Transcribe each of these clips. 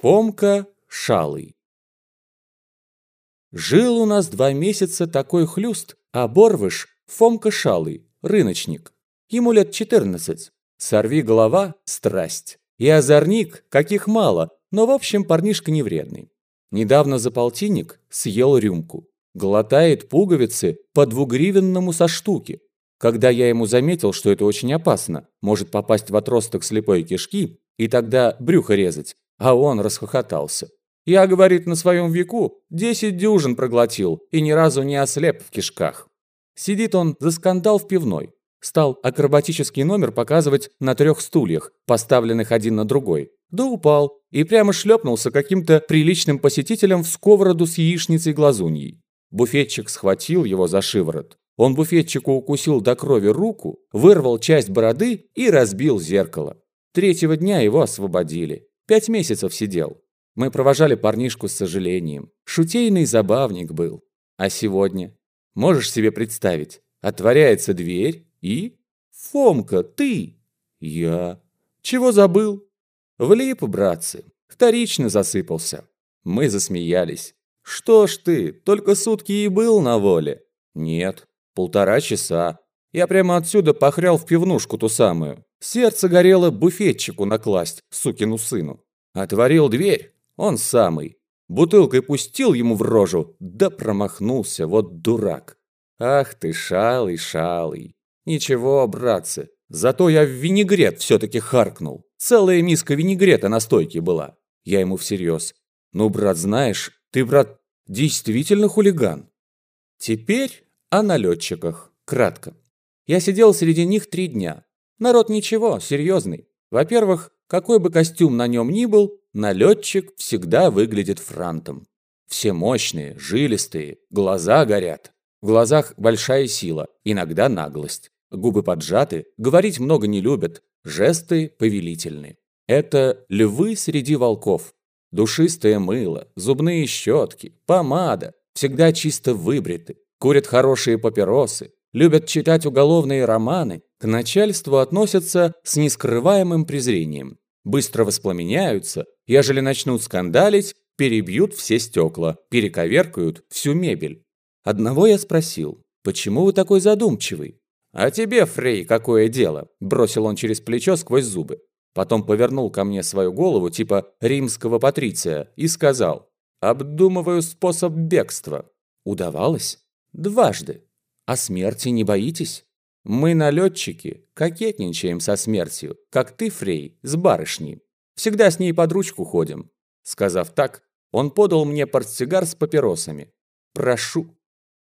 Фомка Шалый Жил у нас два месяца такой хлюст, а Борвыш Фомка Шалый, рыночник. Ему лет 14. Сорви голова – страсть. И озорник, каких мало, но в общем парнишка не вредный. Недавно за полтинник съел рюмку. Глотает пуговицы по двугривенному со штуки. Когда я ему заметил, что это очень опасно, может попасть в отросток слепой кишки, и тогда брюхо резать, а он расхохотался. Я, говорит, на своем веку десять дюжин проглотил и ни разу не ослеп в кишках. Сидит он за скандал в пивной. Стал акробатический номер показывать на трех стульях, поставленных один на другой. Да упал и прямо шлепнулся каким-то приличным посетителем в сковороду с яичницей глазуньей. Буфетчик схватил его за шиворот. Он буфетчику укусил до крови руку, вырвал часть бороды и разбил зеркало. Третьего дня его освободили. Пять месяцев сидел. Мы провожали парнишку с сожалением. Шутейный забавник был. А сегодня? Можешь себе представить? Отворяется дверь и... Фомка, ты! Я... Чего забыл? Влип, братцы. Вторично засыпался. Мы засмеялись. Что ж ты, только сутки и был на воле? Нет, полтора часа. Я прямо отсюда похрял в пивнушку ту самую. Сердце горело буфетчику накласть, сукину сыну. Отворил дверь, он самый. Бутылкой пустил ему в рожу, да промахнулся, вот дурак. Ах ты, шалый, шалый. Ничего, братцы, зато я в винегрет все-таки харкнул. Целая миска винегрета на стойке была. Я ему всерьез. Ну, брат, знаешь, ты, брат, действительно хулиган. Теперь о налетчиках. Кратко. Я сидел среди них три дня. Народ ничего, серьезный. Во-первых, какой бы костюм на нем ни был, налетчик всегда выглядит франтом. Все мощные, жилистые, глаза горят. В глазах большая сила, иногда наглость. Губы поджаты, говорить много не любят, жесты повелительны. Это львы среди волков. Душистое мыло, зубные щетки, помада, всегда чисто выбриты, курят хорошие папиросы, любят читать уголовные романы, к начальству относятся с нескрываемым презрением, быстро воспламеняются, ежели начнут скандалить, перебьют все стекла, перековеркают всю мебель. Одного я спросил, почему вы такой задумчивый? «А тебе, Фрей, какое дело?» – бросил он через плечо сквозь зубы. Потом повернул ко мне свою голову, типа римского патриция, и сказал «Обдумываю способ бегства». Удавалось? Дважды. А смерти не боитесь? Мы, налетчики, кокетничаем со смертью, как ты, Фрей, с барышней. Всегда с ней под ручку ходим». Сказав так, он подал мне портсигар с папиросами. «Прошу».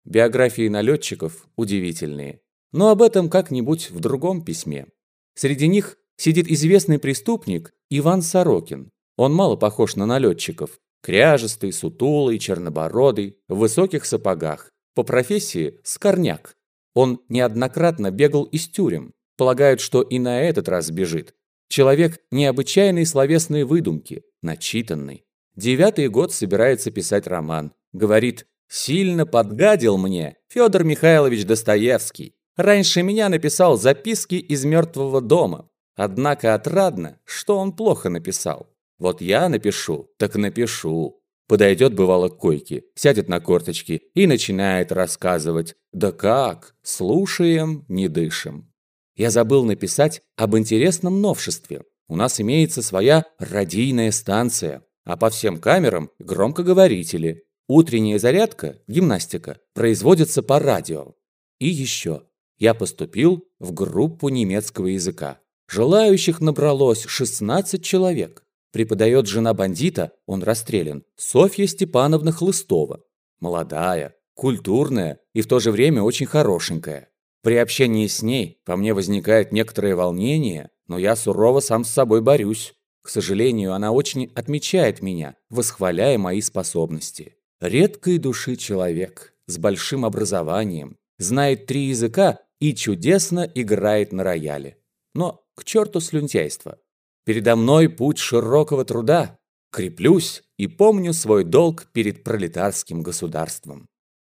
Биографии налетчиков удивительные. Но об этом как-нибудь в другом письме. Среди них сидит известный преступник Иван Сорокин. Он мало похож на налетчиков. Кряжестый, сутулый, чернобородый, в высоких сапогах. По профессии – скорняк. Он неоднократно бегал из тюрем. Полагают, что и на этот раз бежит. Человек необычайной словесной выдумки, начитанный. Девятый год собирается писать роман. Говорит, сильно подгадил мне Федор Михайлович Достоевский. Раньше меня написал записки из мертвого дома. Однако отрадно, что он плохо написал. Вот я напишу, так напишу. Подойдет, бывало, к койке, сядет на корточки и начинает рассказывать. Да как? Слушаем, не дышим. Я забыл написать об интересном новшестве. У нас имеется своя радийная станция, а по всем камерам громкоговорители. Утренняя зарядка, гимнастика, производится по радио. И еще. Я поступил в группу немецкого языка. Желающих набралось 16 человек. Преподает жена бандита, он расстрелян, Софья Степановна Хлыстова. Молодая, культурная и в то же время очень хорошенькая. При общении с ней во мне возникает некоторое волнение, но я сурово сам с собой борюсь. К сожалению, она очень отмечает меня, восхваляя мои способности. Редкой души человек, с большим образованием, знает три языка и чудесно играет на рояле. Но к черту слюнтяйство. Передо мной путь широкого труда. Креплюсь и помню свой долг перед пролетарским государством.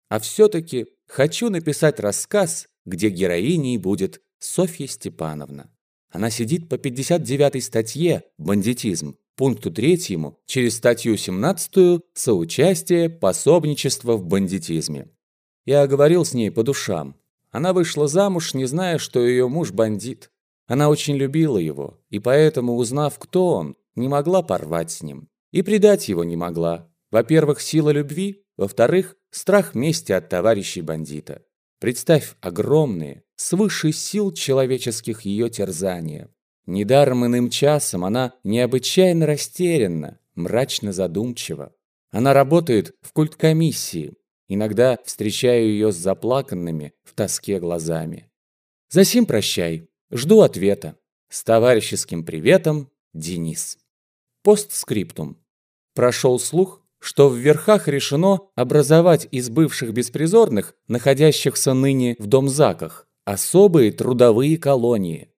А все-таки хочу написать рассказ, где героиней будет Софья Степановна. Она сидит по 59-й статье «Бандитизм», пункту третьему через статью 17 «Соучастие, пособничество в бандитизме». Я говорил с ней по душам. Она вышла замуж, не зная, что ее муж бандит. Она очень любила его, и поэтому, узнав, кто он, не могла порвать с ним. И предать его не могла. Во-первых, сила любви, во-вторых, страх мести от товарищей бандита. Представь огромные, свыше сил человеческих ее терзания. Недаром иным часом она необычайно растерянна, мрачно задумчива. Она работает в культкомиссии. Иногда встречаю ее с заплаканными в тоске глазами. Засим прощай. Жду ответа. С товарищеским приветом, Денис. Постскриптум. Прошел слух, что в верхах решено образовать из бывших беспризорных, находящихся ныне в домзаках, особые трудовые колонии.